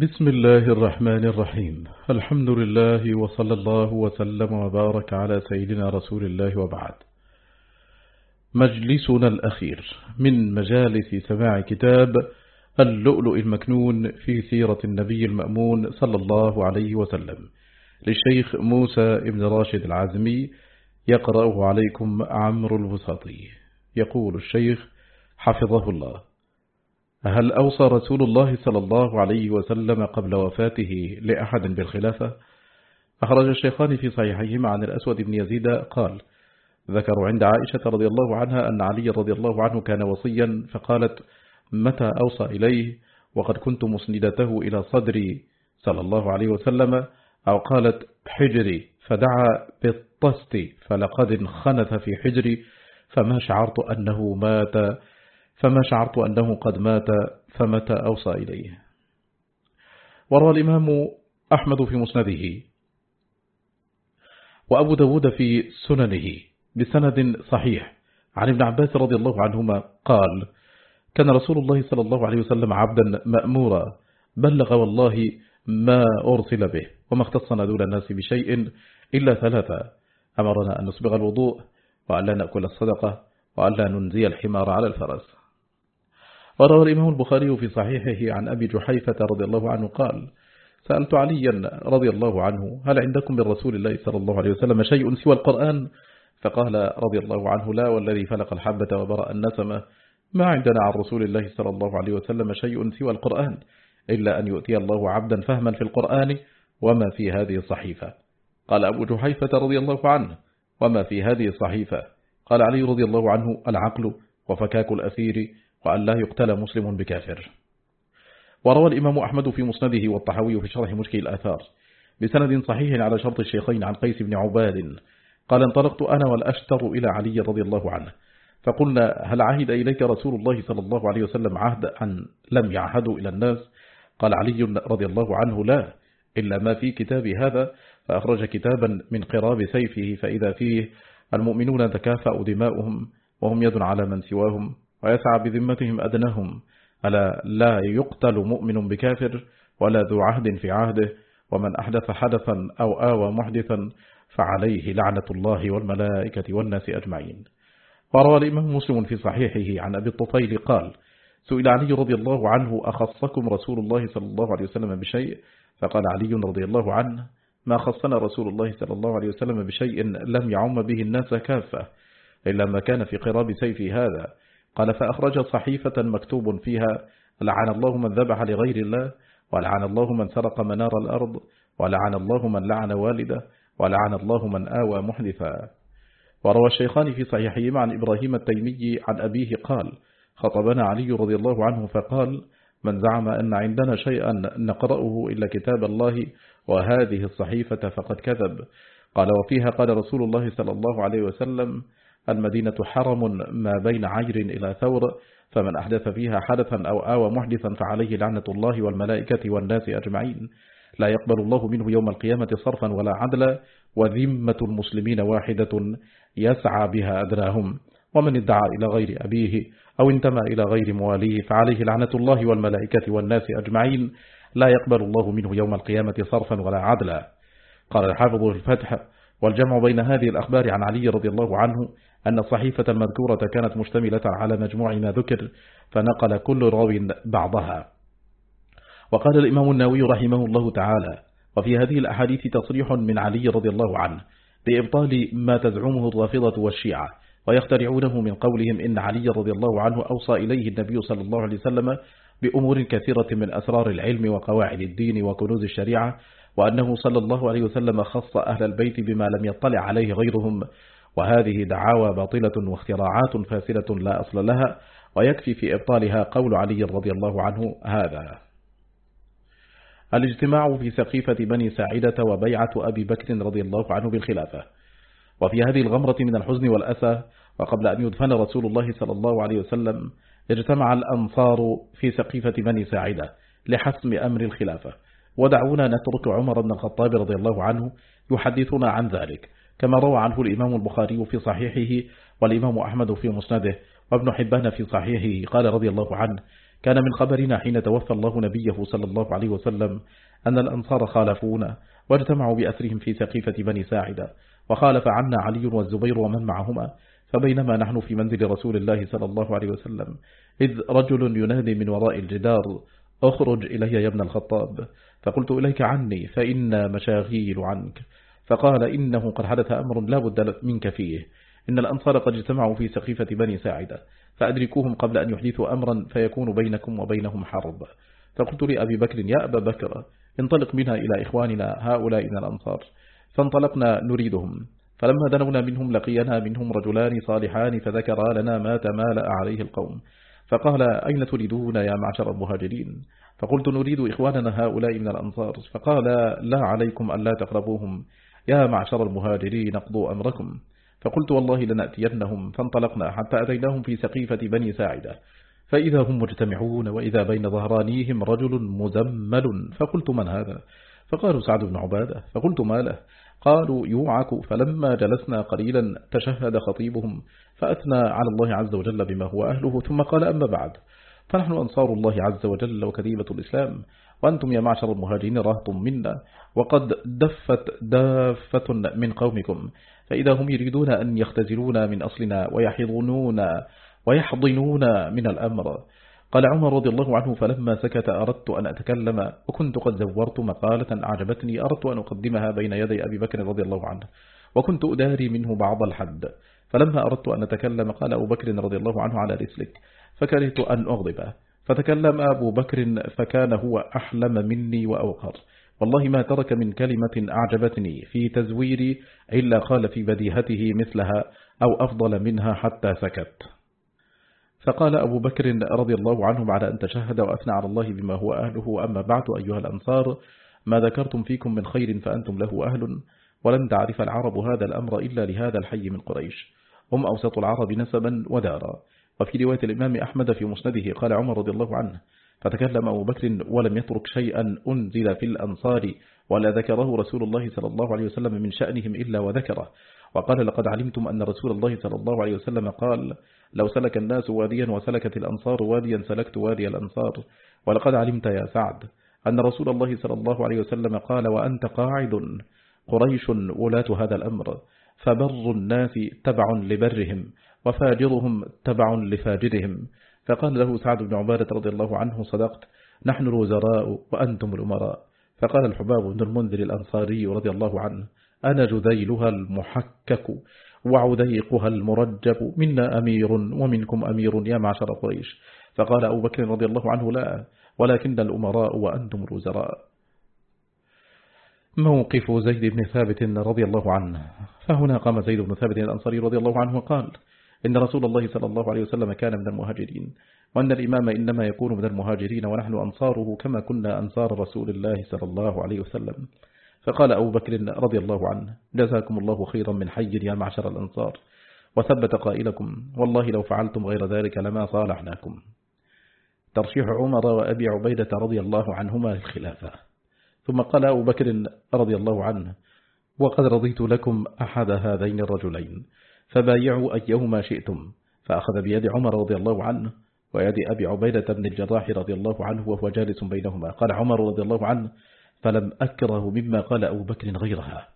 بسم الله الرحمن الرحيم. الحمد لله وصلى الله وسلم وبارك على سيدنا رسول الله وبعد. مجلسنا الأخير. من مجالس سماع كتاب اللؤلؤ المكنون في سيرة النبي المأمون صلى الله عليه وسلم للشيخ موسى ابن راشد العزمي يقرأه عليكم عمرو البساطي يقول الشيخ حفظه الله. هل أوصى رسول الله صلى الله عليه وسلم قبل وفاته لأحد بالخلافة؟ أخرج الشيخان في صحيحيهما عن الأسود بن يزيد قال ذكروا عند عائشة رضي الله عنها أن علي رضي الله عنه كان وصيا فقالت متى أوصى إليه وقد كنت مسندته إلى صدري صلى الله عليه وسلم أو قالت حجري فدعا بالطست فلقد انخنث في حجري فما شعرت أنه مات فما شعرت أنه قد مات فمتى أوصى إليه. وروى الإمام أحمد في مسنده وأبو داود في سننه بسند صحيح عن ابن عباس رضي الله عنهما قال كان رسول الله صلى الله عليه وسلم عبدا مأمورا بلغ والله ما أرسل به وما اختصنا دون الناس بشيء إلا ثلاثة أمرنا أن نسبغ الوضوء وأن لا نأكل الصدقة وأن لا ننزي الحمار على الفرس. وروى الإمام البخاري في صحيحه عن أبي جحيفة رضي الله عنه قال سألت عليا رضي الله عنه هل عندكم من رسول الله صلى الله عليه وسلم شيء سوى القرآن؟ فقال رضي الله عنه لا والذي فلق الحبة وبرأ النسمة ما عندنا عن رسول الله صلى الله عليه وسلم شيء سوى القرآن إلا أن يؤتي الله عبدا فهما في القرآن وما في هذه الصحيفة؟ قال أبو جحيفة رضي الله عنه وما في هذه الصحيفة؟ قال علي رضي الله عنه العقل وفكاك الأثير وأن لا يقتل مسلم بكافر. وروى الإمام أحمد في مسنده والطحوي في شرح مشكل الآثار بسند صحيح على شرط الشيخين عن قيس بن عباد. قال انطلقت أنا والأشتر إلى علي رضي الله عنه فقلنا هل عهد إليك رسول الله صلى الله عليه وسلم عهد أن لم يعهدوا إلى الناس؟ قال علي رضي الله عنه لا إلا ما في كتاب هذا فأخرج كتابا من قراب سيفه فإذا فيه المؤمنون تكافأ دماؤهم وهم يد على من سواهم. ويسعى بذمتهم أدنهم ألا لا يقتل مؤمن بكافر ولا ذو عهد في عهده ومن أحدث حدثا أو آوى محدثا فعليه لعنة الله والملائكة والناس أجمعين. وروى الإمام مسلم في صحيحه عن أبي الطفيل قال سئل علي رضي الله عنه أخصكم رسول الله صلى الله عليه وسلم بشيء؟ فقال علي رضي الله عنه ما خصنا رسول الله صلى الله عليه وسلم بشيء لم يعم به الناس كافة إلا ما كان في قراب سيفي هذا. قال فأخرج صحيفة مكتوب فيها لعن الله من ذبح لغير الله ولعن الله من سرق منار الأرض ولعن الله من لعن والده ولعن الله من آوى محدثا. وروى الشيخان في صحيحهما عن إبراهيم التيمي عن أبيه قال خطبنا علي رضي الله عنه فقال من زعم أن عندنا شيئا نقرأه إلا كتاب الله وهذه الصحيفة فقد كذب. قال وفيها قال رسول الله صلى الله عليه وسلم المدينة حرم ما بين عير إلى ثور فمن أحدث فيها حدثا أو آوى محدثا فعليه لعنة الله والملائكة والناس أجمعين. لا يقبل الله منه يوم القيامة صرفا ولا عدلا وذمة المسلمين واحدة يسعى بها أدراهم ومن ادعى إلى غير أبيه أو انتمى إلى غير مواليه فعليه لعنة الله والملائكة والناس أجمعين. لا يقبل الله منه يوم القيامة صرفا ولا عدلا. قال الحافظ الفتح والجمع بين هذه الأخبار عن علي رضي الله عنه أن الصحيفة المذكورة كانت مشتملة على مجموع ما ذكر فنقل كل راو بعضها. وقال الإمام الناوي رحمه الله تعالى وفي هذه الأحاديث تصريح من علي رضي الله عنه بإبطال ما تزعمه الرافضة والشيعة ويخترعونه من قولهم إن علي رضي الله عنه أوصى إليه النبي صلى الله عليه وسلم بأمور كثيرة من أسرار العلم وقواعد الدين وكنوز الشريعة وأنه صلى الله عليه وسلم خص أهل البيت بما لم يطلع عليه غيرهم وهذه دعاوى باطلة واختراعات فاسدة لا أصل لها ويكفي في إبطالها قول علي رضي الله عنه هذا. الاجتماع في سقيفة بني ساعدة وبيعة أبي بكر رضي الله عنه بالخلافة. وفي هذه الغمرة من الحزن والأسى وقبل أن يدفن رسول الله صلى الله عليه وسلم اجتمع الأنصار في سقيفة بني ساعدة لحسم أمر الخلافة. ودعونا نترك عمر بن الخطاب رضي الله عنه يحدثنا عن ذلك. كما روى عنه الإمام البخاري في صحيحه والإمام أحمد في مسنده وابن حبان في صحيحه. قال رضي الله عنه كان من خبرنا حين توفى الله نبيه صلى الله عليه وسلم أن الأنصار خالفونا واجتمعوا بأسرهم في سقيفة بني ساعدة وخالف عنا علي والزبير ومن معهما فبينما نحن في منزل رسول الله صلى الله عليه وسلم إذ رجل ينادي من وراء الجدار أخرج إلي يا ابن الخطاب فقلت إليك عني فإن مشاغيل عنك فقال إنه قد حدث أمر لا بد منك فيه. إن الأنصار قد اجتمعوا في سقيفة بني ساعدة فأدركوهم قبل أن يحدثوا أمرا فيكون بينكم وبينهم حرب. فقلت لأبي بكر يا أبا بكر انطلق بنا إلى إخواننا هؤلاء من الأنصار. فانطلقنا نريدهم. فلما دنونا منهم لقينا منهم رجلان صالحان فذكرا لنا ما تمالأ عليه القوم. فقال أين تريدون يا معشر المهاجرين؟ فقلت نريد إخواننا هؤلاء من الأنصار. فقال لا عليكم أن لا تقربوهم. يا معشر المهاجرين اقضوا أمركم. فقلت والله لنأتينهم فانطلقنا حتى أتيناهم في سقيفة بني ساعدة. فإذا هم مجتمعون وإذا بين ظهرانيهم رجل مزمل. فقلت من هذا؟ فقالوا سعد بن عبادة. فقلت ما له؟ قالوا يوعك. فلما جلسنا قليلا تشهد خطيبهم فأثنى على الله عز وجل بما هو أهله ثم قال أما بعد. فنحن أنصار الله عز وجل وكذيبة الإسلام. وأنتم يا معشر المهاجرين رهط منا وقد دفت دافة من قومكم. فإذا هم يريدون أن يختزلونا من أصلنا ويحضنون ويحضنون من الأمر. قال عمر رضي الله عنه فلما سكت أردت أن أتكلم وكنت قد زورت مقالة أعجبتني أردت أن أقدمها بين يدي أبي بكر رضي الله عنه وكنت أداري منه بعض الحد. فلما أردت أن أتكلم قال أبو بكر رضي الله عنه على رسلك فكرهت أن أغضبه. فتكلم أبو بكر فكان هو أحلم مني وأوقر. والله ما ترك من كلمة أعجبتني في تزويري إلا قال في بديهته مثلها أو أفضل منها حتى سكت. فقال أبو بكر رضي الله عنه بعد أن تشهد وأثنى على الله بما هو أهله. أما بعد أيها الأنصار ما ذكرتم فيكم من خير فأنتم له أهل ولن تعرف العرب هذا الأمر إلا لهذا الحي من قريش. هم أوسط العرب نسبا ودارا. وفي رواية الإمام أحمد في مسنده قال عمر رضي الله عنه فتكلم أبو بكر ولم يترك شيئا أنزل في الأنصار ولا ذكره رسول الله صلى الله عليه وسلم من شأنهم إلا وذكره. وقال لقد علمتم أن رسول الله صلى الله عليه وسلم قال لو سلك الناس واديا وسلكت الأنصار واديا سلكت وادي الأنصار ولقد علمت يا سعد أن رسول الله صلى الله عليه وسلم قال وأنت قاعد قريش ولاة هذا الأمر. فبر الناس تبع لبرهم وفاجرهم تبع لفاجرهم. فقال له سعد بن عبادة رضي الله عنه صدقت نحن الوزراء وأنتم الأمراء. فقال الحباب بن المنذر الأنصاري رضي الله عنه أنا جذيلها المحكك وعديقها المرجب منا أمير ومنكم أمير يا معشر قريش. فقال أبو بكر رضي الله عنه لا ولكن الأمراء وأنتم الوزراء. موقف زيد بن ثابت رضي الله عنه. فهنا قام زيد بن ثابت الأنصاري رضي الله عنه وقال إن رسول الله صلى الله عليه وسلم كان من المهاجرين وأن الإمام إنما يكون من المهاجرين ونحن أنصاره كما كنا أنصار رسول الله صلى الله عليه وسلم. فقال أبو بكر رضي الله عنه جزاكم الله خيرا من حي يا معشر الأنصار وثبت قائلكم والله لو فعلتم غير ذلك لما صالحناكم. ترشيح عمر وأبي عبيدة رضي الله عنهما الخلافة ثم قال أبو بكر رضي الله عنه وقد رضيت لكم أحد هذين الرجلين فبايعوا أيهما شئتم. فأخذ بيد عمر رضي الله عنه ويد أبي عبيدة بن الجراح رضي الله عنه وهو جالس بينهما. قال عمر رضي الله عنه فلم أكره مما قال أبو بكر غيرها.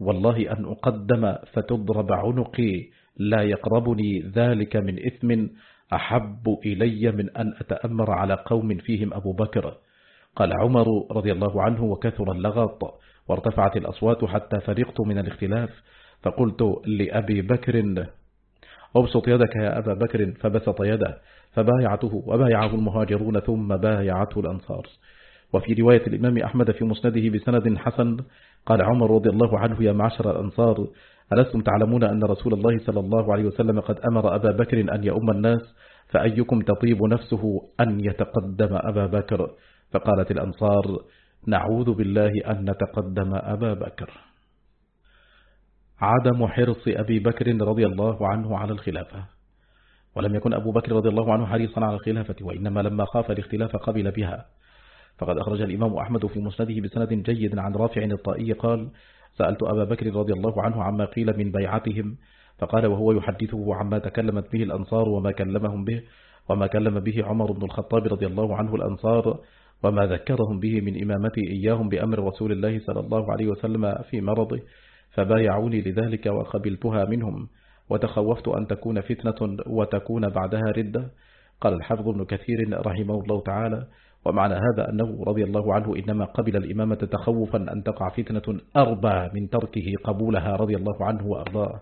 والله أن أقدم فتضرب عنقي لا يقربني ذلك من إثم أحب إلي من أن أتأمر على قوم فيهم أبو بكر. قال عمر رضي الله عنه وكثر اللغط وارتفعت الأصوات حتى فرقت من الاختلاف. فقلت لأبي بكر أبسط يدك يا أبا بكر فبسط يده فبايعته وبايعه المهاجرون ثم بايعته الأنصار. وفي رواية الإمام أحمد في مسنده بسند حسن قال عمر رضي الله عنه يا معشر الأنصار ألستم تعلمون أن رسول الله صلى الله عليه وسلم قد أمر أبا بكر أن يؤم الناس فأيكم تطيب نفسه أن يتقدم أبا بكر؟ فقالت الأنصار نعوذ بالله أن نتقدم أبا بكر. عدم حرص أبي بكر رضي الله عنه على الخلافة. ولم يكن أبو بكر رضي الله عنه حريصا على الخلافة وإنما لما خاف الاختلاف قبل بها. فقد أخرج الإمام أحمد في مسنده بسند جيد عن رافع الطائي قال سألت أبا بكر رضي الله عنه عما قيل من بيعتهم فقال وهو يحدثه عما تكلمت به الأنصار وما كلمهم به وما كلم به عمر بن الخطاب رضي الله عنه الأنصار وما ذكرهم به من إمامته إياهم بأمر رسول الله صلى الله عليه وسلم في مرضه فبايعوني لذلك وقبلتها منهم. وتخوفت أن تكون فتنة وتكون بعدها ردة. قال الحافظ ابن كثير رحمه الله تعالى ومعنى هذا أنه رضي الله عنه إنما قبل الإمامة تخوفا أن تقع فتنة أربى من تركه قبولها رضي الله عنه وأرضاه.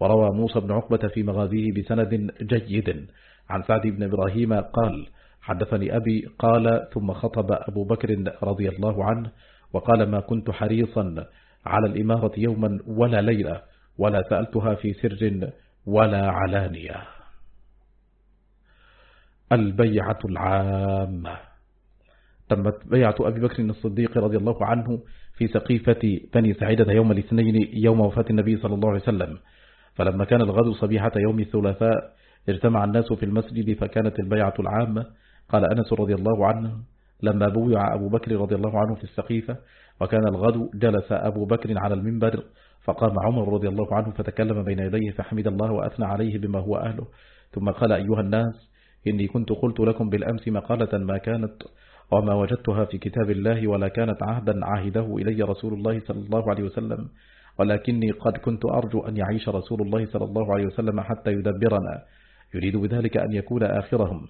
وروى موسى بن عقبة في مغازيه بسند جيد. عن سعد بن إبراهيم قال حدثني أبي قال ثم خطب أبو بكر رضي الله عنه وقال ما كنت حريصا على الإمارة يوما ولا ليلة ولا سألتها في سر ولا علانية. البيعة العامة. تمت بيعة أبي بكر الصديق رضي الله عنه في سقيفة بني سعيدة يوم الاثنين يوم وفاة النبي صلى الله عليه وسلم. فلما كان الغد صبيحة يوم الثلاثاء اجتمع الناس في المسجد فكانت البيعة العامة. قال أنس رضي الله عنه لما بويع أبو بكر رضي الله عنه في السقيفة وكان الغد جلس أبو بكر على المنبر فقام عمر رضي الله عنه فتكلم بين يديه فحمد الله وأثنى عليه بما هو أهله. ثم قال أيها الناس إني كنت قلت لكم بالأمس مقالة ما كانت وما وجدتها في كتاب الله ولا كانت عهدا عاهده إلي رسول الله صلى الله عليه وسلم ولكني قد كنت أرجو أن يعيش رسول الله صلى الله عليه وسلم حتى يدبرنا. يريد بذلك أن يكون آخرهم.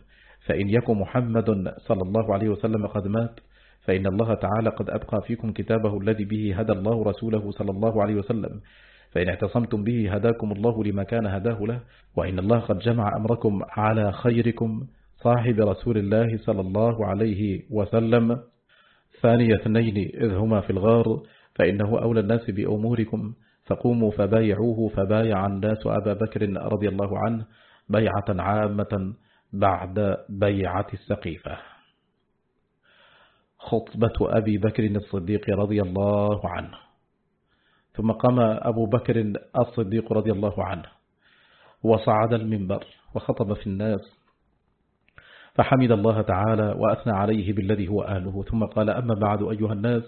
فإن يكن محمد صلى الله عليه وسلم قد مات فإن الله تعالى قد أبقى فيكم كتابه الذي به هدى الله رسوله صلى الله عليه وسلم. فإن اعتصمتم به هداكم الله لما كان هداه له. وإن الله قد جمع أمركم على خيركم صاحب رسول الله صلى الله عليه وسلم. ثاني اثنين إذ هما في الغار فإنه أولى الناس بأموركم فقوموا فبايعوه فبايع الناس أبا بكر رضي الله عنه بيعة عامة. بعد بيعة السقيفة. خطبة أبي بكر الصديق رضي الله عنه. ثم قام أبو بكر الصديق رضي الله عنه وصعد المنبر وخطب في الناس. فحمد الله تعالى وأثنى عليه بالذي هو أهله. ثم قال أما بعد أيها الناس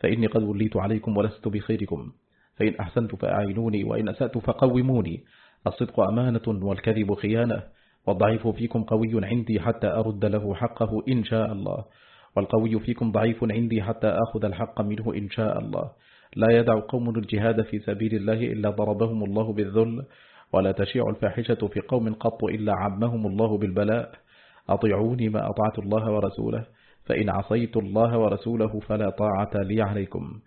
فإني قد وليت عليكم ولست بخيركم. فإن أحسنت فأعينوني وإن أسأت فقوموني. الصدق أمانة والكذب خيانة. والضعيف فيكم قوي عندي حتى أرد له حقه إن شاء الله. والقوي فيكم ضعيف عندي حتى أخذ الحق منه إن شاء الله. لا يدع قوم الجهاد في سبيل الله إلا ضربهم الله بالذل ولا تشيع الفاحشة في قوم قط إلا عمهم الله بالبلاء. أطيعوني ما أطعت الله ورسوله فإن عصيت الله ورسوله فلا طاعة لي عليكم.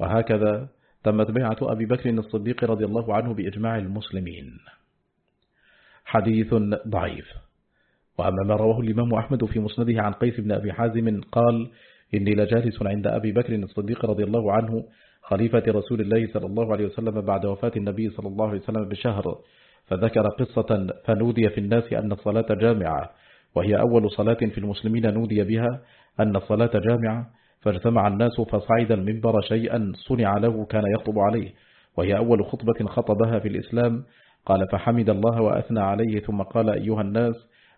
وهكذا تمت بيعة أبي بكر الصديق رضي الله عنه بإجماع المسلمين. حديث ضعيف. وأما ما رواه الإمام أحمد في مسنده عن قيس بن أبي حازم قال إني لجالس عند أبي بكر الصديق رضي الله عنه خليفة رسول الله صلى الله عليه وسلم بعد وفاة النبي صلى الله عليه وسلم بشهر فذكر قصة فنودي في الناس أن الصلاة جامعة وهي أول صلاة في المسلمين نودي بها أن الصلاة جامعة فاجتمع الناس فصعد المنبر شيئا صنع له كان يخطب عليه وهي أول خطبة خطبها في الإسلام قال فحمد الله وأثنى عليه ثم قال أيها الناس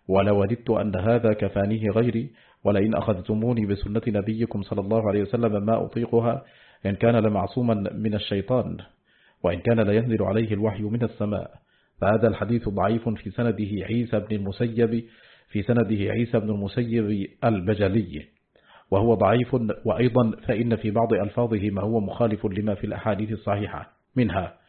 ولوددت أن هذا كفانيه غيري ولئن أخذتموني بسنة نبيكم صلى الله عليه وسلم ما أطيقها إن كان لمعصوما من الشيطان وإن كان لينزل عليه الوحي من السماء. فهذا الحديث ضعيف في سنده عيسى بن المسيب في سنده عيسى بن المسيب البجلي وهو ضعيف وأيضا فإن في بعض ألفاظه ما هو مخالف لما في الأحاديث الصحيحة منها.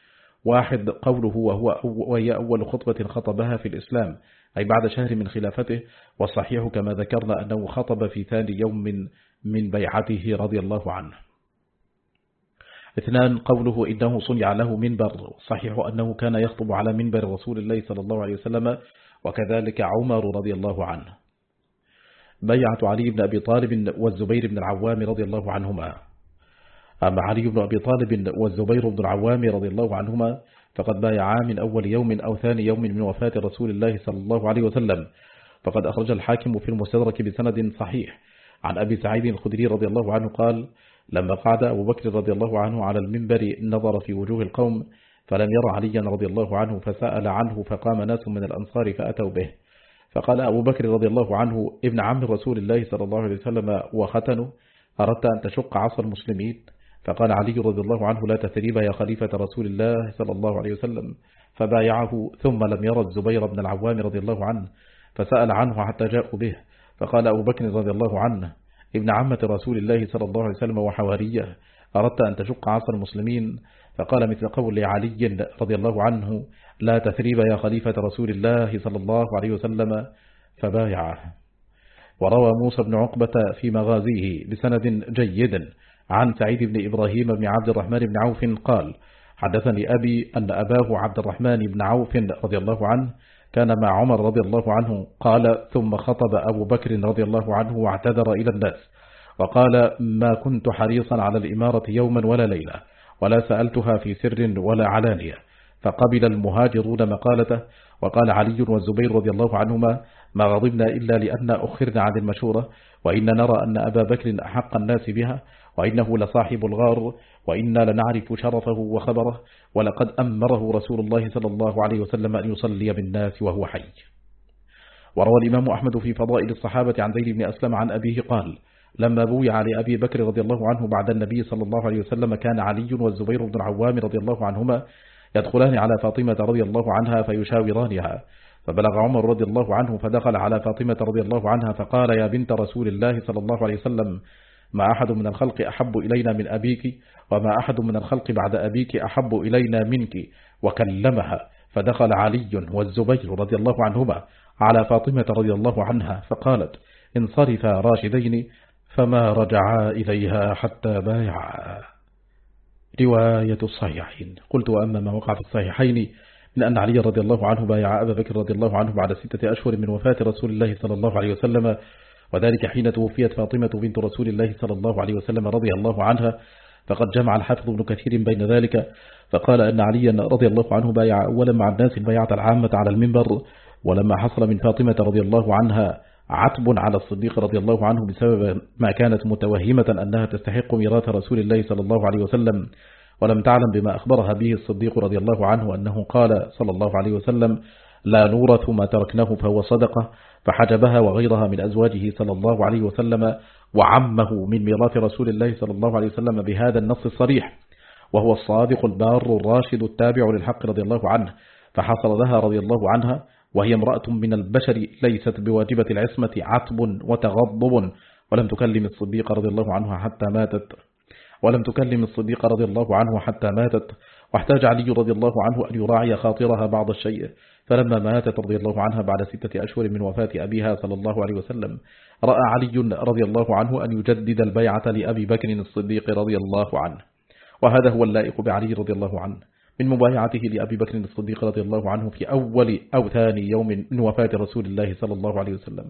واحد قوله وهو وهي أول خطبة خطبها في الإسلام أي بعد شهر من خلافته والصحيح كما ذكرنا أنه خطب في ثاني يوم من, من بيعته رضي الله عنه. اثنان قوله إنه صنع له منبر صحيح أنه كان يخطب على منبر رسول الله صلى الله عليه وسلم وكذلك عمر رضي الله عنه. بيعة علي بن أبي طالب والزبير بن العوام رضي الله عنهما. أما علي بن أبي طالب والزبير بن العوام رضي الله عنهما فقد بايعا من أول يوم أو ثاني يوم من وفاة رسول الله صلى الله عليه وسلم. فقد أخرج الحاكم في المستدرك بسند صحيح. عن أبي سعيد الخدري رضي الله عنه قال لما قعد أبو بكر رضي الله عنه على المنبر نظر في وجوه القوم فلم ير عليا رضي الله عنه فسأل عنه فقام ناس من الأنصار فأتوا به. فقال أبو بكر رضي الله عنه ابن عم رسول الله صلى الله عليه وسلم وختنه أردت أن تشق عصر المسلمين؟ فقال علي رضي الله عنه لا تثريب يا خليفة رسول الله صلى الله عليه وسلم. فبايعه ثم لم يرى الزبير بن العوام رضي الله عنه فسأل عنه حتى جاءوا به. فقال أبو بكر رضي الله عنه ابن عمة رسول الله صلى الله عليه وسلم وحواريه أردت أن تشق عصر المسلمين. فقال مثل قول علي رضي الله عنه لا تثريب يا خليفة رسول الله صلى الله عليه وسلم. فبايعه. وروى موسى بن عقبة في مغازيه بسند جيد. عن سعيد بن إبراهيم بن عبد الرحمن بن عوف قال حدثني أبي أن أباه عبد الرحمن بن عوف رضي الله عنه كان مع عمر رضي الله عنه قال ثم خطب أبو بكر رضي الله عنه واعتذر إلى الناس وقال ما كنت حريصا على الإمارة يوما ولا ليلة ولا سألتها في سر ولا علانية فقبل المهاجرون مقالته وقال علي والزبير رضي الله عنهما ما غضبنا إلا لأن أخرنا عن المشورة وإن نرى أن أبا بكر أحق الناس بها وإنه لصاحب الغار وإنا لنعرف شرفه وخبره ولقد أمره رسول الله صلى الله عليه وسلم أن يصلي بالناس وهو حي. وروى الإمام أحمد في فضائل الصحابة عن زيد بن أسلم عن أبيه قال لما بويع لأبي بكر رضي الله عنه بعد النبي صلى الله عليه وسلم كان علي والزبير بن العوام رضي الله عنهما يدخلان على فاطمة رضي الله عنها فيشاورانها. فبلغ عمر رضي الله عنه فدخل على فاطمة رضي الله عنها فقال يا بنت رسول الله صلى الله عليه وسلم ما أحد من الخلق أحب إلينا من أبيك وما أحد من الخلق بعد أبيك أحب إلينا منك. وكلمها فدخل علي والزبير رضي الله عنهما على فاطمة رضي الله عنها فقالت انصرفا راشدين فما رجعا إليها حتى بايعا. رواية الصحيحين. قلت وأما ما وقع في الصحيحين من أن علي رضي الله عنه بايع أبا بكر رضي الله عنه بعد ستة أشهر من وفاة رسول الله صلى الله عليه وسلم وذلك حين توفيت فاطمة بنت رسول الله صلى الله عليه وسلم رضي الله عنها فقد جمع الحافظ ابن كثير بين ذلك فقال أن عليا رضي الله عنه بايع أولا مع الناس البيعة العامة على المنبر ولما حصل من فاطمة رضي الله عنها عتب على الصديق رضي الله عنه بسبب ما كانت متوهمة أنها تستحق ميراث رسول الله صلى الله عليه وسلم ولم تعلم بما أخبرها به الصديق رضي الله عنه أنه قال صلى الله عليه وسلم لا نورث ما تركناه فهو صدقة فحجبها وغيرها من أزواجه صلى الله عليه وسلم وعمه من ميراث رسول الله صلى الله عليه وسلم بهذا النص الصريح. وهو الصادق البار الراشد التابع للحق رضي الله عنه. فحصل لها رضي الله عنها وهي امرأة من البشر ليست بواجبة العصمة عتب وتغضب. ولم تكلم الصديق رضي الله عنه حتى ماتت. ولم تكلم الصديق رضي الله عنه حتى ماتت. واحتاج علي رضي الله عنه أن يراعي خاطرها بعض الشيء. فلما ماتت رضي الله عنها بعد ستة أشهر من وفاة أبيها صلى الله عليه وسلم رأى علي رضي الله عنه أن يجدد البيعة لأبي بكر الصديق رضي الله عنه. وهذا هو اللائق بعلي رضي الله عنه. من مبايعته لأبي بكر الصديق رضي الله عنه في أول أو ثاني يوم من وفاة رسول الله صلى الله عليه وسلم.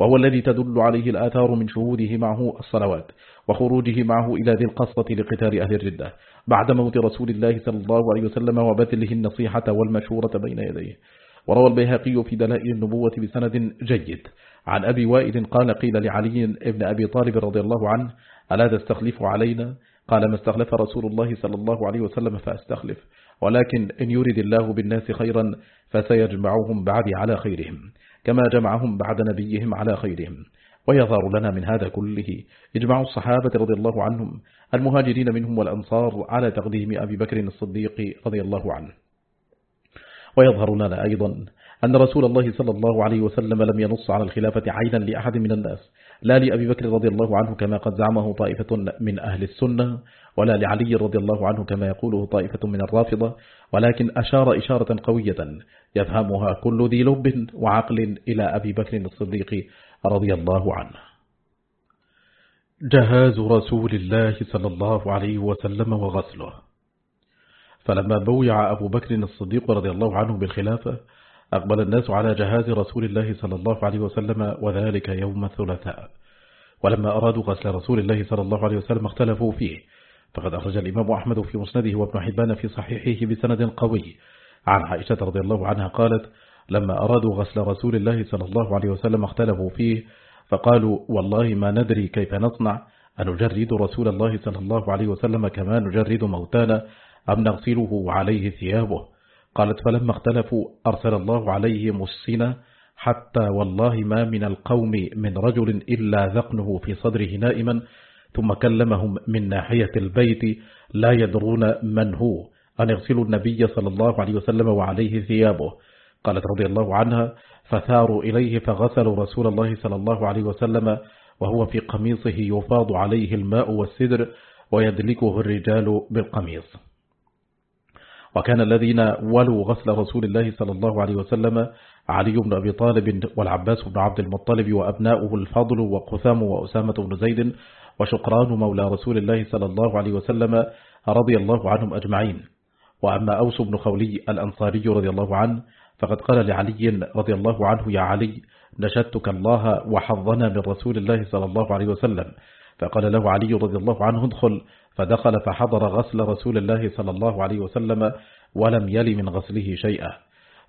وهو الذي تدل عليه الآثار من شهوده معه الصلوات. وخروجه معه إلى ذي القصة لقتال أهل الردة. بعد موت رسول الله صلى الله عليه وسلم وبذله النصيحة والمشورة بين يديه. وروى البيهقي في دلائل النبوة بسند جيد. عن أبي وائل قال قيل لعلي ابن أبي طالب رضي الله عنه ألا تستخلف علينا؟ قال ما استخلف رسول الله صلى الله عليه وسلم فأستخلف ولكن إن يرد الله بالناس خيرا فسيجمعهم بعد على خيرهم كما جمعهم بعد نبيهم على خيرهم. ويظهر لنا من هذا كله. إجماع الصحابة رضي الله عنهم المهاجرين منهم والأنصار على تقديم أبي بكر الصديق رضي الله عنه. ويظهر لنا أيضا أن رسول الله صلى الله عليه وسلم لم ينص على الخلافة عينا لأحد من الناس لا لأبي بكر رضي الله عنه كما قد زعمه طائفة من أهل السنة ولا لعلي رضي الله عنه كما يقوله طائفة من الرافضة ولكن أشار إشارة قوية يفهمها كل ذي لب وعقل إلى أبي بكر الصديق رضي الله عنه. جهاز رسول الله صلى الله عليه وسلم وغسله. فلما بويع أبو بكر الصديق رضي الله عنه بالخلافة أقبل الناس على جهاز رسول الله صلى الله عليه وسلم وذلك يوم الثلاثاء. ولما أرادوا غسل رسول الله صلى الله عليه وسلم اختلفوا فيه. فقد أخرج الإمام أحمد في مسنده وابن حبان في صحيحه بسند قوي. عن عائشة رضي الله عنها قالت لما أرادوا غسل رسول الله صلى الله عليه وسلم اختلفوا فيه فقالوا والله ما ندري كيف نصنع أن نجرد رسول الله صلى الله عليه وسلم كما نجرد موتانا أم نغسله عليه ثيابه؟ قالت فلما اختلفوا أرسل الله عليهم السنة حتى والله ما من القوم من رجل إلا ذقنه في صدره نائما ثم كلمهم من ناحية البيت لا يدرون من هو أن يغسلوا النبي صلى الله عليه وسلم وعليه ثيابه. قالت رضي الله عنها فثاروا إليه فغسلوا رسول الله صلى الله عليه وسلم وهو في قميصه يفاض عليه الماء والسدر ويدلكه الرجال بالقميص. وكان الذين ولوا غسل رسول الله صلى الله عليه وسلم علي بن أبي طالب والعباس بن عبد المطلب وأبناؤه الفضل وقثام وأسامة بن زيد وشقران مولى رسول الله صلى الله عليه وسلم رضي الله عنهم أجمعين. وأما أوس بن خولي الأنصاري رضي الله عنه فقد قال لعلي رضي الله عنه يا علي نشدتك الله وحظنا من رسول الله صلى الله عليه وسلم. فقال له علي رضي الله عنه ادخل. فدخل فحضر غسل رسول الله صلى الله عليه وسلم ولم يلي من غسله شيئا.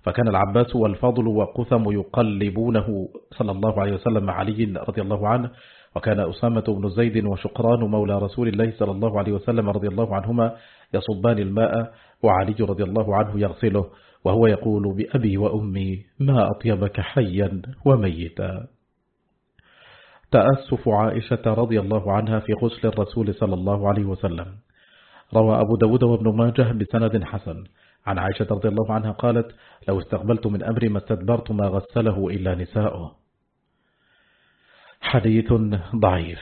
فكان العباس والفضل وقثم يقلبونه صلى الله عليه وسلم علي رضي الله عنه. وكان أسامة بن زيد وشقران مولى رسول الله صلى الله عليه وسلم رضي الله عنهما يصبان الماء وعلي رضي الله عنه يغسله. وهو يقول بأبي وأمي ما أطيبك حيا وميتا. تأسف عائشة رضي الله عنها في غسل الرسول صلى الله عليه وسلم. روى أبو داود وابن ماجه بسند حسن. عن عائشة رضي الله عنها قالت لو استقبلت من أمري ما استدبرت ما غسله إلا نساؤه. حديث ضعيف.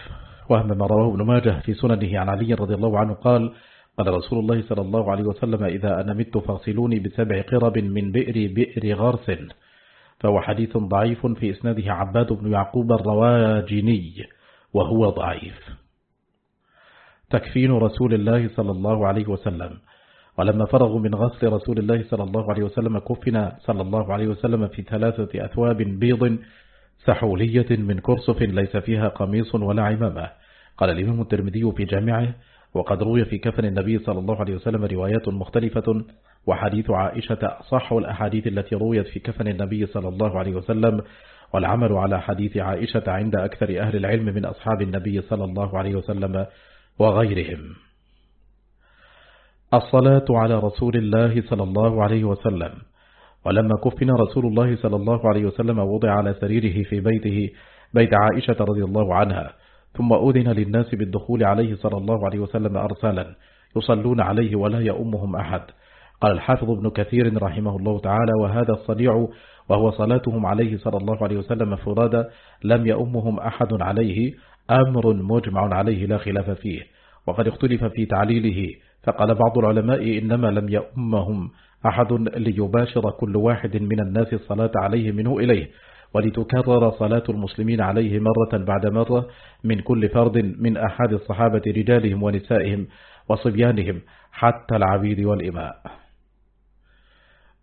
وهم ما رواه ابن ماجه في سننه عن علي رضي الله عنه قال قال رسول الله صلى الله عليه وسلم إذا أنا مت فاصلوني بسبع قرب من بئر بئر غرس. فهو حديث ضعيف في إسناده عباد بن يعقوب الرواجني وهو ضعيف. تكفين رسول الله صلى الله عليه وسلم. ولما فرغوا من غسل رسول الله صلى الله عليه وسلم كفنا صلى الله عليه وسلم في ثلاثة أثواب بيض سحولية من كرسف ليس فيها قميص ولا عمامة. قال الإمام الترمذي في جامعه وقد روي في كفن النبي صلى الله عليه وسلم روايات مختلفة وحديث عائشة صح الأحاديث التي رويت في كفن النبي صلى الله عليه وسلم والعمل على حديث عائشة عند أكثر أهل العلم من أصحاب النبي صلى الله عليه وسلم وغيرهم. الصلاة على رسول الله صلى الله عليه وسلم. ولما كفن رسول الله صلى الله عليه وسلم وضع على سريره في بيته بيت عائشة رضي الله عنها ثم أذن للناس بالدخول عليه صلى الله عليه وسلم أرسالا يصلون عليه ولا يأمهم أحد. قال الحافظ ابن كثير رحمه الله تعالى وهذا الصديع وهو صلاتهم عليه صلى الله عليه وسلم فرادا لم يأمهم أحد عليه أمر مجمع عليه لا خلاف فيه. وقد اختلف في تعليله فقال بعض العلماء إنما لم يأمهم أحد ليباشر كل واحد من الناس الصلاة عليه منه إليه. ولتكرر صلاة المسلمين عليه مرة بعد مرة من كل فرد من أحد الصحابة رجالهم ونسائهم وصبيانهم حتى العبيد والإماء.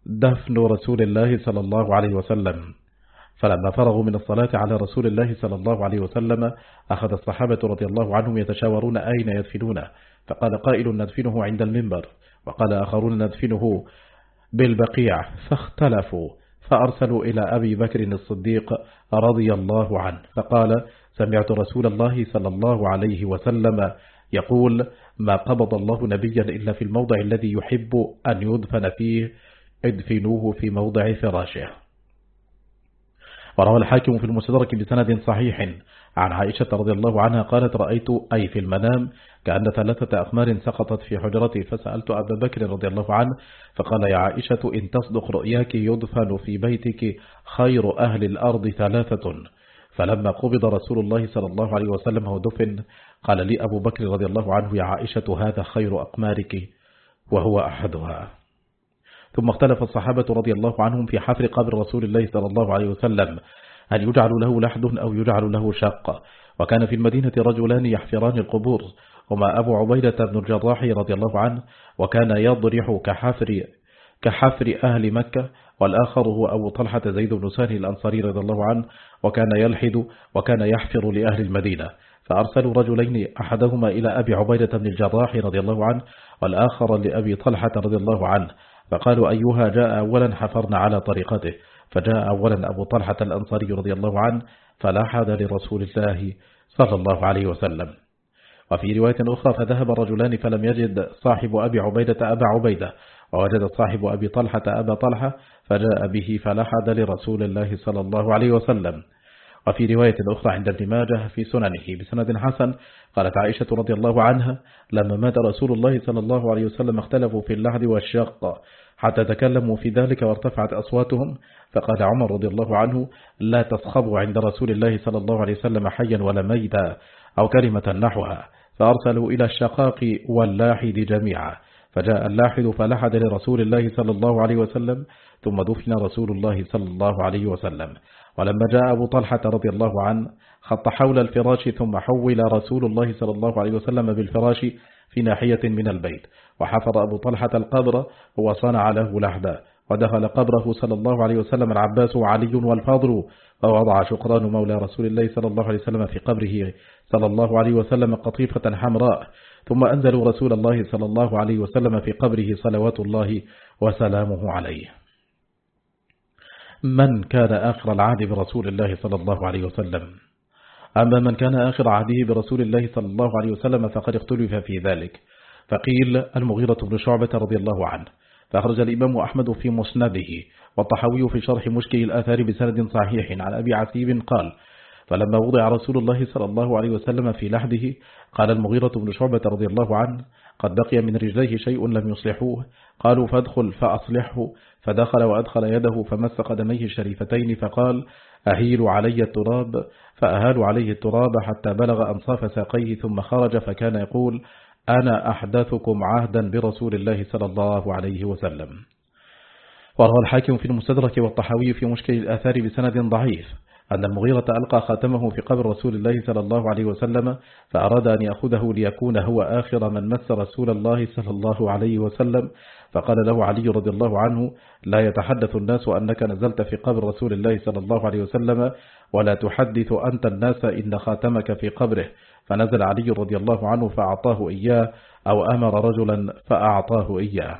دفن رسول الله صلى الله عليه وسلم. فلما فرغوا من الصلاة على رسول الله صلى الله عليه وسلم أخذ الصحابة رضي الله عنهم يتشاورون أين يدفنونه فقال قائل ندفنه عند المنبر. وقال آخرون ندفنه بالبقيع. فاختلفوا. فأرسلوا إلى أبي بكر الصديق رضي الله عنه فقال سمعت رسول الله صلى الله عليه وسلم يقول ما قبض الله نبيا إلا في الموضع الذي يحب أن يدفن فيه ادفنوه في موضع فراشه. وروى الحاكم في المستدرك بسند صحيح عن عائشة رضي الله عنها قالت رأيت أي في المنام كأن ثلاثة أقمار سقطت في حجرتي فسألت أبا بكر رضي الله عنه فقال يا عائشة إن تصدق رؤياك يدفن في بيتك خير أهل الأرض ثلاثة. فلما قبض رسول الله صلى الله عليه وسلم ودفن قال لي أبو بكر رضي الله عنه يا عائشة هذا خير أقمارك وهو أحدها. ثم اختلف الصحابة رضي الله عنهم في حفر قبر رسول الله صلى الله عليه وسلم. هل يجعل له لحد أو يجعل له شق وكان في المدينة رجلان يحفران القبور هما أبو عبيدة بن الجراح رضي الله عنه وكان يضرح كحفر كحفر أهل مكة والآخر هو أبو طلحة زيد بن ساني الأنصاري رضي الله عنه وكان يلحد وكان يحفر لأهل المدينة. فأرسلوا رجلين أحدهما إلى أبي عبيدة بن الجراح رضي الله عنه والآخر لأبي طلحة رضي الله عنه. فقالوا أيها جاء أولا حفرنا على طريقته. فجاء أولا أبو طلحة الأنصاري رضي الله عنه فلاحظ لرسول الله صلى الله عليه وسلم. وفي رواية أخرى فذهب الرجلان فلم يجد صاحب أبي عبيدة أبا عبيدة ووجد صاحب أبي طلحة أبا طلحة فجاء به فلحد لرسول الله صلى الله عليه وسلم. وفي رواية أخرى عند ابن ماجه في سننه بسند حسن قالت عائشة رضي الله عنها لما مات رسول الله صلى الله عليه وسلم اختلفوا في اللحد والشق. حتى تكلموا في ذلك وارتفعت أصواتهم. فقال عمر رضي الله عنه لا تصخبوا عند رسول الله صلى الله عليه وسلم حيا ولا ميتا أو كلمة نحوها. فأرسلوا إلى الشقاق واللاحد جميعا. فجاء اللاحد فلحد لرسول الله صلى الله عليه وسلم ثم دفن رسول الله صلى الله عليه وسلم. ولما جاء أبو طلحة رضي الله عنه خط حول الفراش ثم حول رسول الله صلى الله عليه وسلم بالفراش في ناحية من البيت. وحفر أبو طلحة القبر وصنع له لحدا ودخل قبره صلى الله عليه وسلم العباس وعلي والفاضل ووضع شقران مولى رسول الله صلى الله عليه وسلم في قبره صلى الله عليه وسلم قطيفة حمراء. ثم أنزلوا رسول الله صلى الله عليه وسلم في قبره صلوات الله وسلامه عليه. من كان آخر العهد برسول الله صلى الله عليه وسلم؟ أما من كان آخر عهده برسول الله صلى الله عليه وسلم فقد اختلف في ذلك. فقيل المغيرة بن شعبة رضي الله عنه. فأخرج الإمام أحمد في مسنده والطحوي في شرح مشكل الآثار بسند صحيح عن أبي عثيب قال فلما وضع رسول الله صلى الله عليه وسلم في لحده قال المغيرة بن شعبة رضي الله عنه قد بقي من رجليه شيء لم يصلحوه. قالوا فادخل فأصلحه. فدخل وأدخل يده فمس قدميه الشريفتين فقال أهيل علي التراب فأهالوا عليه التراب حتى بلغ أنصاف ساقيه ثم خرج فكان يقول أنا أحدثكم عهدا برسول الله صلى الله عليه وسلم. وروى الحاكم في المستدرك والطحاوي في مشكل الآثار بسند ضعيف أن المغيرة ألقى خاتمه في قبر رسول الله صلى الله عليه وسلم فأراد أن يأخذه ليكون هو آخر من مس رسول الله صلى الله عليه وسلم فقال له علي رضي الله عنه لا يتحدث الناس أنك نزلت في قبر رسول الله صلى الله عليه وسلم ولا تحدث أنت الناس إن خاتمك في قبره. فنزل علي رضي الله عنه فأعطاه إياه أو أمر رجلا فأعطاه إياه.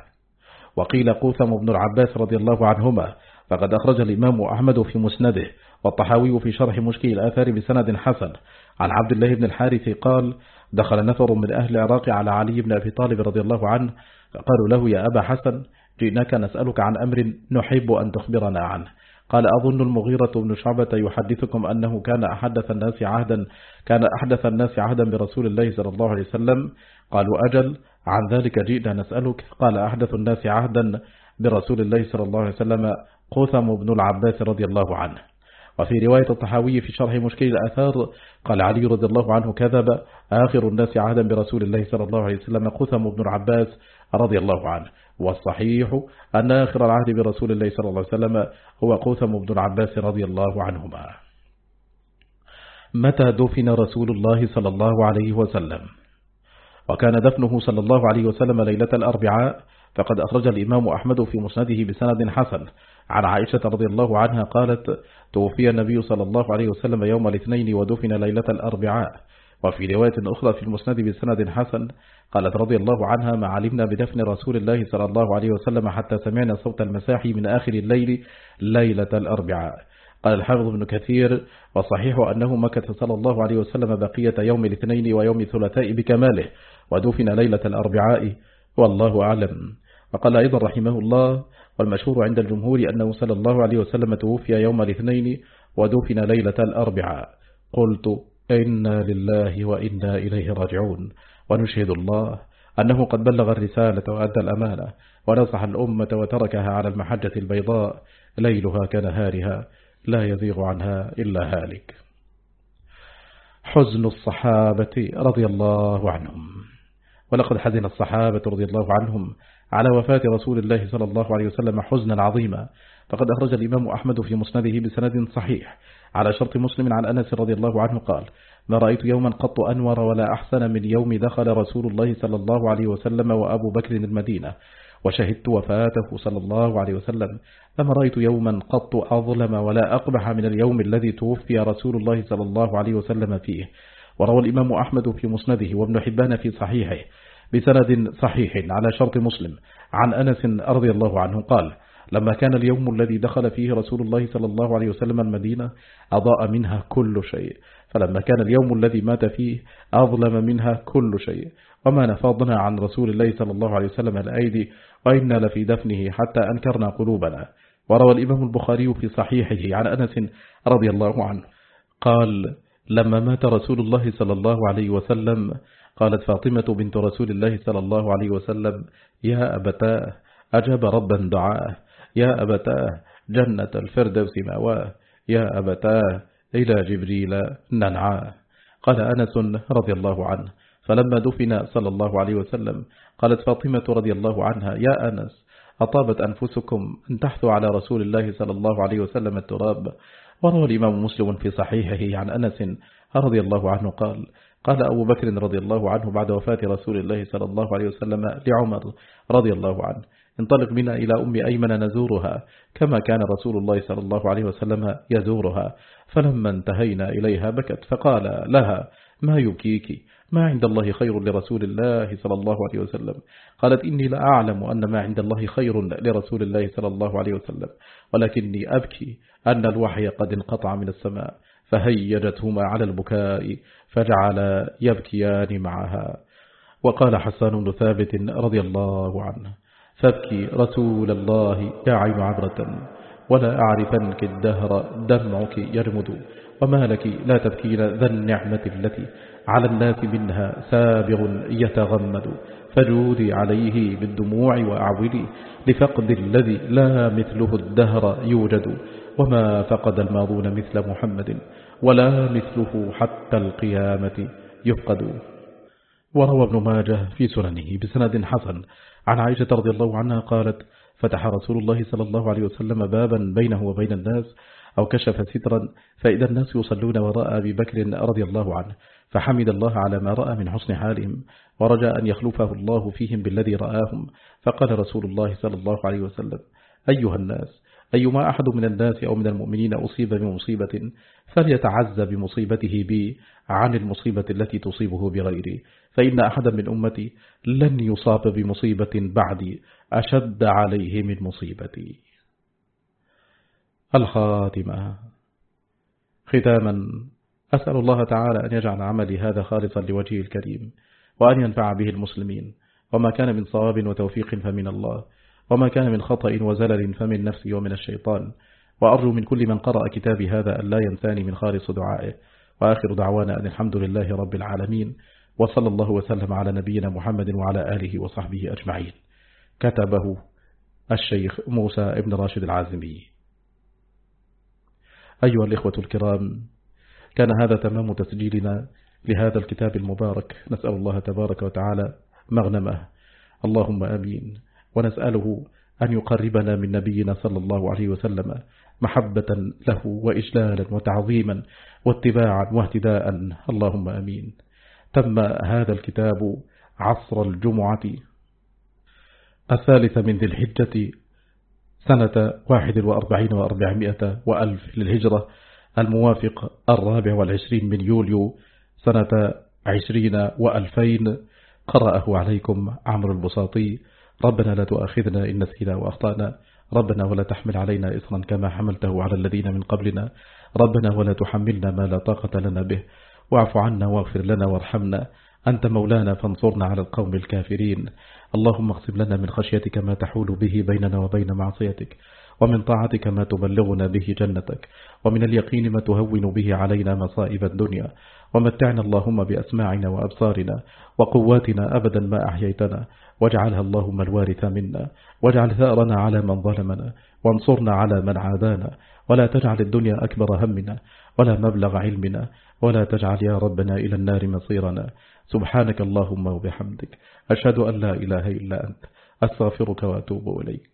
وقيل قوثم بن العباس رضي الله عنهما فقد أخرج الإمام أحمد في مسنده والطحاوي في شرح مشكل الآثار بسند حسن. عن عبد الله بن الحارث قال دخل نفر من أهل العراق على علي بن أبي طالب رضي الله عنه. فقالوا له يا أبا حسن جئناك نسألك عن أمر نحب أن تخبرنا عنه. قال أظن المغيرة بن شعبة يحدثكم أنه كان أحدث الناس عهدا كان أحدث الناس عهدا برسول الله صلى الله عليه وسلم. قالوا أجل عن ذلك جئنا نسألك. قال أحدث الناس عهدا برسول الله صلى الله عليه وسلم قثم بن العباس رضي الله عنه. وفي رواية الطحاوي في شرح مشكل الآثار قال علي رضي الله عنه كذب آخر الناس عهدا برسول الله صلى الله عليه وسلم قثم بن العباس رضي الله عنه. والصحيح أن آخر العهد برسول الله صلى الله عليه وسلم هو قثم بن العباس رضي الله عنهما. متى دفن رسول الله صلى الله عليه وسلم؟ وكان دفنه صلى الله عليه وسلم ليلة الأربعاء فقد أخرج الإمام أحمد في مسنده بسند حسن. عن عائشة رضي الله عنها قالت توفي النبي صلى الله عليه وسلم يوم الاثنين ودفن ليلة الأربعاء. وفي رواية أخرى في المسند بسند حسن قالت رضي الله عنها ما علمنا بدفن رسول الله صلى الله عليه وسلم حتى سمعنا صوت المساحي من آخر الليل ليلة الأربعاء. قال الحافظ ابن كثير وصحيح أنه مكث صلى الله عليه وسلم بقية يوم الاثنين ويوم الثلاثاء بكماله ودفن ليلة الأربعاء والله أعلم. وقال أيضا رحمه الله والمشهور عند الجمهور أنه صلى الله عليه وسلم توفي يوم الاثنين ودفن ليلة الأربعاء. قلت إنا لله وإنا إليه راجعون ونشهد الله أنه قد بلغ الرسالة وأدى الأمانة ونصح الأمة وتركها على المحجة البيضاء ليلها كنهارها لا يزيغ عنها إلا هالك. حزن الصحابة رضي الله عنهم. ولقد حزن الصحابة رضي الله عنهم على وفاة رسول الله صلى الله عليه وسلم حزنا عظيما. فقد أخرج الإمام أحمد في مسنده بسند صحيح على شرط مسلم عن أنس رضي الله عنه قال ما رأيت يوما قط أنور ولا أحسن من يوم دخل رسول الله صلى الله عليه وسلم وأبو بكر المدينة. وشهدت وفاته صلى الله عليه وسلم. فما رأيت يوما قط أظلم ولا أقبح من اليوم الذي توفي رسول الله صلى الله عليه وسلم فيه. وروى الإمام أحمد في مسنده وابن حبان في صحيحه. بسند صحيح على شرط مسلم. عن أنس رضي الله عنه قال لما كان اليوم الذي دخل فيه رسول الله صلى الله عليه وسلم المدينة أضاء منها كل شيء. فلما كان اليوم الذي مات فيه أظلم منها كل شيء. وما نفاضنا عن رسول الله صلى الله عليه وسلم الأيدي وإنا لفي دفنه حتى أنكرنا قلوبنا. وروى الإمام البخاري في صحيحه عن أنس رضي الله عنه قال لما مات رسول الله صلى الله عليه وسلم قالت فاطمة بنت رسول الله صلى الله عليه وسلم يا أبتاه أجاب ربا دعاه. يا أبتاه جنة الفردوس مأواه. يا أبتاه إلى جبريل ننعاه. قال أنس رضي الله عنه. فلما دفن صلى الله عليه وسلم قالت فاطمة رضي الله عنها يا أنس أطابت أنفسكم أن تحثوا على رسول الله صلى الله عليه وسلم التراب. وروى الإمام مسلم في صحيحه عن أنس رضي الله عنه قال قال أبو بكر رضي الله عنه بعد وفاة رسول الله صلى الله عليه وسلم لعمر رضي الله عنه. انطلق بنا إلى أم أيمن نزورها كما كان رسول الله صلى الله عليه وسلم يزورها. فلما انتهينا إليها بكت فقال لها ما يبكيك؟ ما عند الله خير لرسول الله صلى الله عليه وسلم. قالت إني لا أعلم أن ما عند الله خير لرسول الله صلى الله عليه وسلم ولكني أبكي أن الوحي قد انقطع من السماء. فهيجتهما على البكاء فجعل يبكيان معها. وقال حسان بن ثابت رضي الله عنه فابكي رسول الله يا عين عبرة ولا أعرفنك الدهر دمعك يرمد وما لك لا تبكين ذا النعمة التي على الناس منها سابغ يتغمد. فجودي عليه بالدموع وأعولي لفقد الذي لا مثله الدهر يوجد. وما فقد الماضون مثل محمد ولا مثله حتى القيامة يفقد وروى ابن ماجه في سننه بسند حسن عن عائشة رضي الله عنها قالت فتح رسول الله صلى الله عليه وسلم بابا بينه وبين الناس أو كشف سترا فإذا الناس يصلون وراء أبي بكر رضي الله عنه فحمد الله على ما رأى من حسن حالهم ورجى أن يخلفه الله فيهم بالذي رآهم فقال رسول الله صلى الله عليه وسلم أيها الناس أيما أحد من الناس أو من المؤمنين أصيب بمصيبة فليتعز بمصيبته بي عن المصيبة التي تصيبه بغيري فإن أحدا من أمتي لن يصاب بمصيبة بعدي أشد عليه من مصيبتي. الخاتمة. ختاما أسأل الله تعالى أن يجعل عملي هذا خالصا لوجهه الكريم وأن ينفع به المسلمين. وما كان من صواب وتوفيق فمن الله. وما كان من خطأ وزلل فمن نفسي ومن الشيطان. وأرجو من كل من قرأ كتابي هذا أن لا ينساني من خالص دعائه. وآخر دعوانا أن الحمد لله رب العالمين. وصلى الله وسلم على نبينا محمد وعلى آله وصحبه أجمعين. كتبه الشيخ موسى ابن راشد العازمي. أيها الإخوة الكرام كان هذا تمام تسجيلنا لهذا الكتاب المبارك. نسأل الله تبارك وتعالى مغنمه. اللهم أمين. ونسأله أن يقربنا من نبينا صلى الله عليه وسلم محبة له وإجلالا وتعظيما واتباعا واهتداء اللهم أمين. تم هذا الكتاب عصر الجمعة الثالثة من ذي الحجة سنة واحد وأربعين وأربعمائة وألف للهجرة الموافق الرابع والعشرين من يوليو سنة عشرين وألفين. قرأه عليكم عمرو البساطي. ربنا لا تؤاخذنا إن نسينا وأخطأنا. ربنا ولا تحمل علينا إصرا كما حملته على الذين من قبلنا. ربنا ولا تحملنا ما لا طاقة لنا به. واعف عنا واغفر لنا وارحمنا. أنت مولانا فانصرنا على القوم الكافرين. اللهم اقسم لنا من خشيتك ما تحول به بيننا وبين معصيتك. ومن طاعتك ما تبلغنا به جنتك ومن اليقين ما تهون به علينا مصائب الدنيا. ومتعنا اللهم بأسماعنا وأبصارنا وقواتنا أبدا ما أحييتنا. واجعلها اللهم الوارث منا. واجعل ثأرنا على من ظلمنا. وانصرنا على من عادانا. ولا تجعل الدنيا أكبر همنا. ولا مبلغ علمنا. ولا تجعل يا ربنا إلى النار مصيرنا. سبحانك اللهم وبحمدك. أشهد أن لا إله إلا أنت. أستغفرك وأتوب إليك.